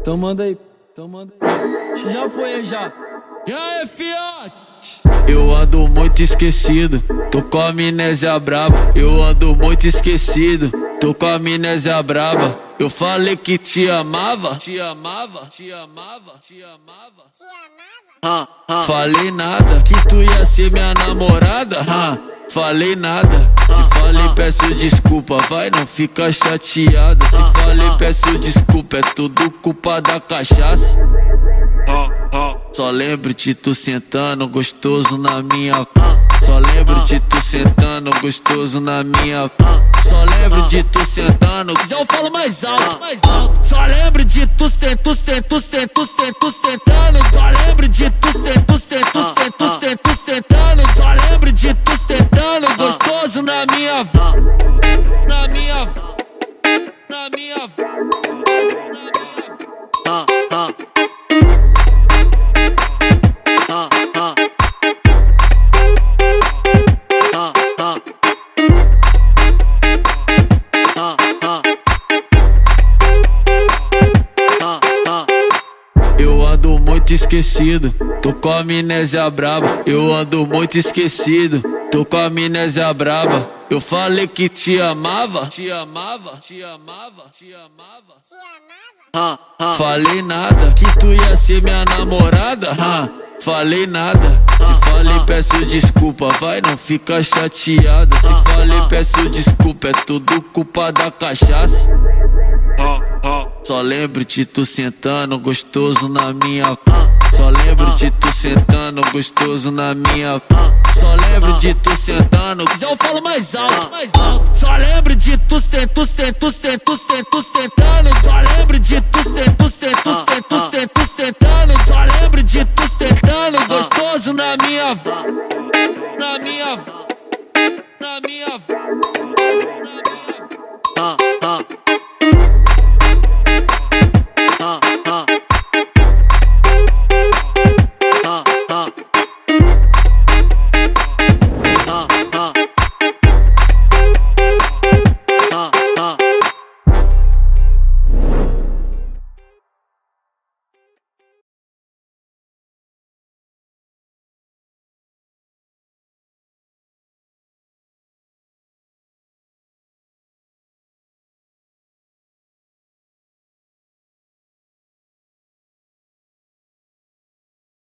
Então manda aí, então manda aí. Já foi já. E aí, fiote? Eu ando muito esquecido, tô com a amnésia braba. Eu ando muito esquecido, tô com a amnésia braba. Eu falei que te amava, te amava, te amava, te amava. Ah, ah. Falei nada, que tu ia ser minha namorada. Ah, falei nada. Se falei, peço desculpa, vai, não fica chateada. Se falei, peço desculpa, é tudo culpa da cachaça. Só lembro de tu sentando gostoso na minha. Só lembro de tu sentando gostoso na minha. Só lembro de tu sentando. Se eu falo mais alto, mais alto. Só lembro de tu sento, sento, sento, sento, sentando. Só lembro de tu sento, sento, sento, sento, sentando. Só lembro de tu sentando gostoso na minha. Na minha. Na minha. Na minha. Eu ando muito esquecido, tô com a amnésia braba. Eu ando muito esquecido, tô com a amnésia braba. Eu falei que te amava, te amava, te amava, te amava. Ah, ah. Falei nada, que tu ia ser minha namorada. Ah, falei nada. Se falei, peço desculpa, vai, não fica chateada. Se falei, peço desculpa, é tudo culpa da cachaça. Só lembro de tu sentando gostoso na minha. Só lembro de tu sentando gostoso na minha. Só lembro de tu sentando. Se eu falo mais alto, mais alto. Só lembro de tu sento, sento, sento, sento, sentando. Só lembro de tu sento, sento, sento, sento, sentando. Só lembro de tu sentando gostoso na minha. Na minha. Na minha. Na minha.